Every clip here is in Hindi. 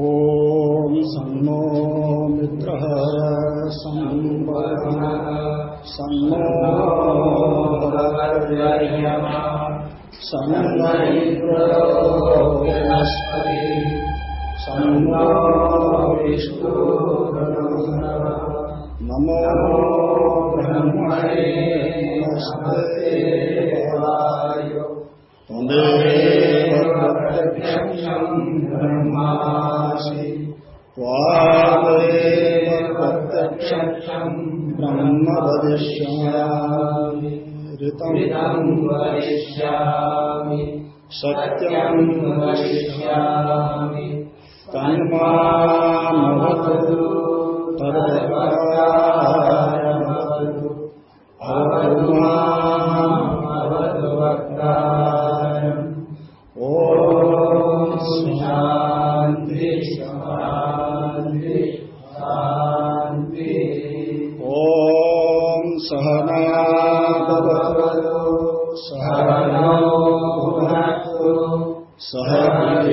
ॐ सन्नो मित्रः संवरणः सन्नो सन्नैन्द्रोस्पति सन्नो नमो ब्रह्मणे नमस्ते ब्रह्मासि त्वामेव प्रत्यक्षम् ब्रह्म वदिष्यामि। ऋतम् वदिष्यामि सत्यम् वदिष्यामि तन्मामवतु तद्वक्तारमवतु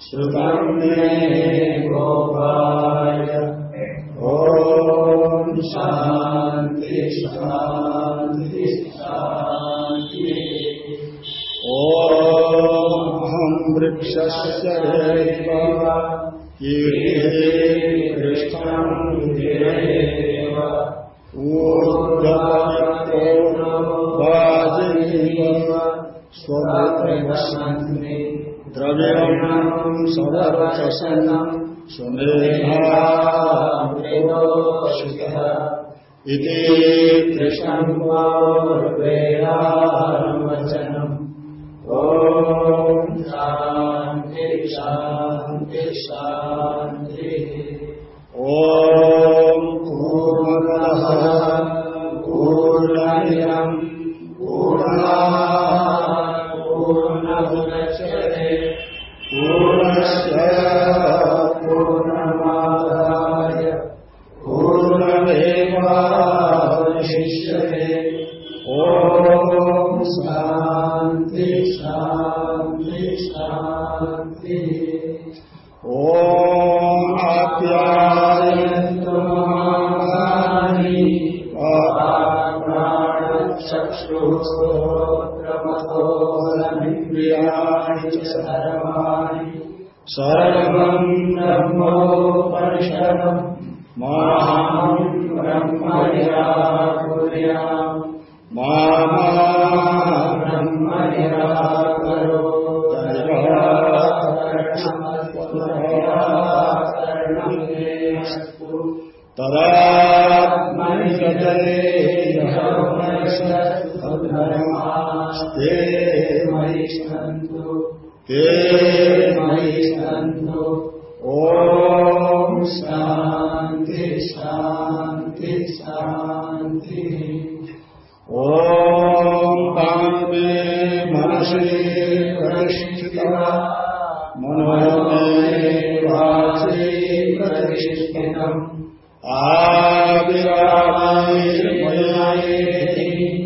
श्रुतम् मे गोपाय। ॐ शान्ति शान्ति शान्ति। ॐ वृक्षस्य कृष्णम् देव। वाजिनीव स्वभद्रवसन्ति द्रव्यम् सवर्चसम् सुमेधामृतोषितः इति कृष्णम् वचनम् ॐ शान्ति शान्ति शान्ति। ॐ चक्षुश्रोत्रमथोरमिन्द्रियाणि च सर्वाणि। सर्वम् ब्रह्मोपनिषदम् ते मयि सन्तु ॐ शान्ति शान्ति शान्तिः ॐ पाण्डे मनसि प्रतिष्ठितः मनो मे वाचि प्रतिष्ठितम् आविरामे मयि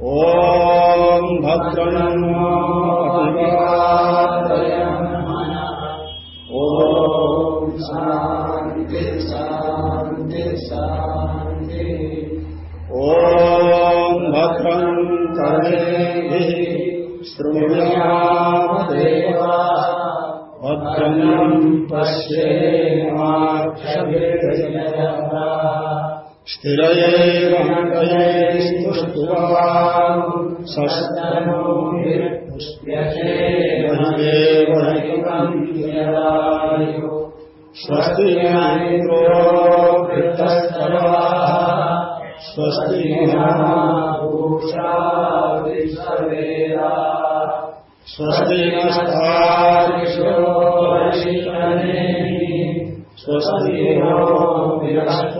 ॐ भद्रम् ॐ शान्ति शान्ति शान्ति ॐ भद्रम् कर्णेभिः शृणुयामदेवा भद्रम् पश्येमाक्षभिर्जयः स्थिरयैरङ्गैस्तुष्ट्वा सस्तनोभिर्देवैकम् स्वस्ति इन्द्रो वृत्तस्तवाः स्वस्ति भूषा विश्ववेदा स्वस्ति नस्तारिषो स्वस्ति नो ॐ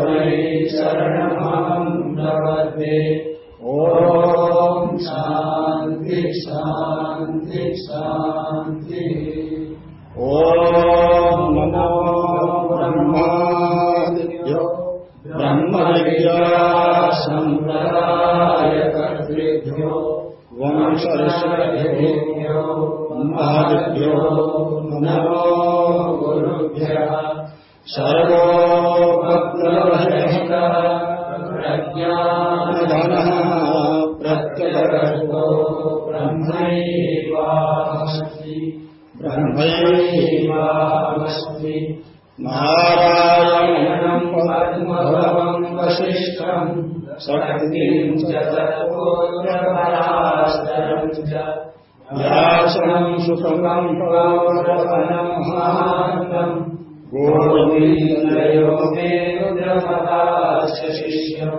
मुमुक्षुर्वै शरणमहम् प्रपद्ये ॐ शान्ति शान्ति शान्ति ॐ नमो ब्रह्मादिभ्यो ब्रह्मविद्यासम्प्रदायकर्तृभ्यो प्रत्यगतो ब्रह्मैवास्मि ब्रह्मैवास्मि नारायणम् पद्मभवम् वसिष्ठम् शक्तिम् च तत्पूर्णपरास्तरम् च। व्यासम् सुखम् पौरवनमहान्तम् गोविन्दयो मे शिष्यम्